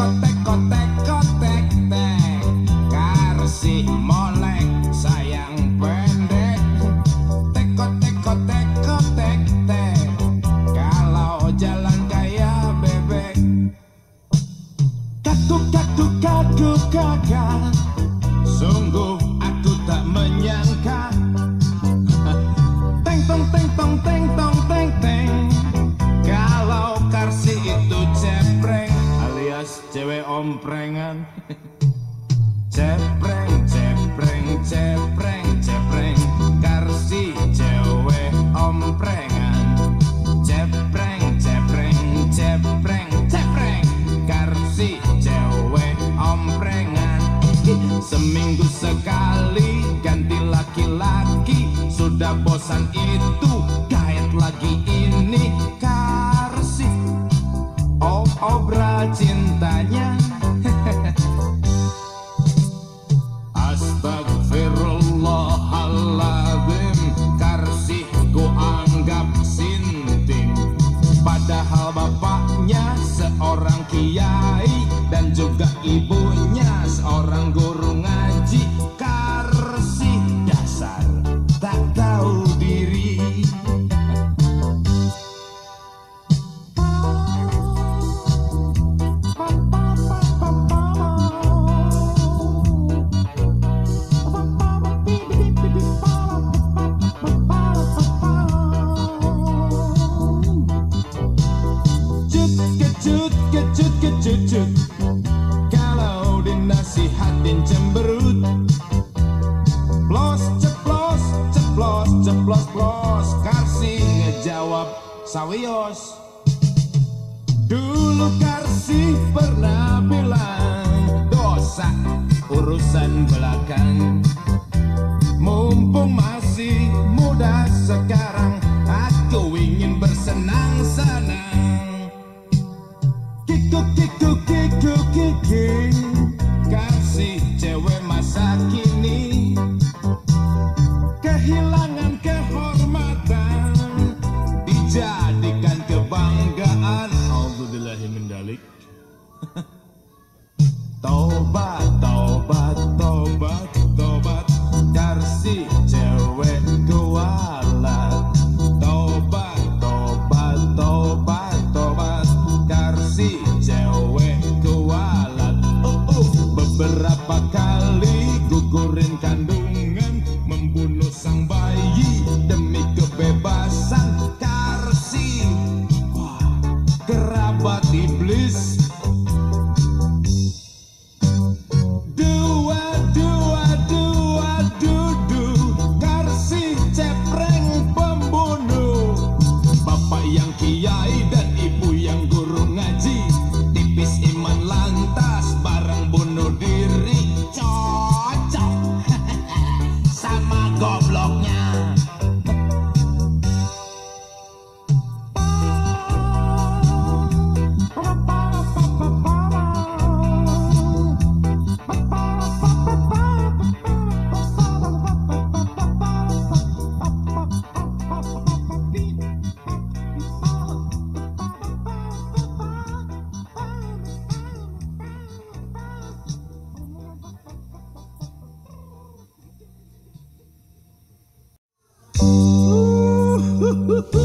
Teko teko teko tek tek Karsih molek sayang pendek. Kalau jalan kayak bebek. Sungguh aku tak menyangka. Teng tong teng tong teng tong teng teng Cepreng cepreng cepreng cepreng Karsi cewek omprengan. Cepreng cepreng cepreng cepreng Karsi cewek omprengan. Seminggu sekali ganti laki-laki. Sudah bosan itu gaet lagi ini. Karsi Oh obra cintanya juga ibunya seorang guru sawios. Dulu Karsi pernah bilang Dosa urusan belakang. Mumpung masih muda sekarang gugurin kandungan Membunuh sang bayi demi kebebasan Karsi. Kerabat iblis Ooh, ooh, ooh.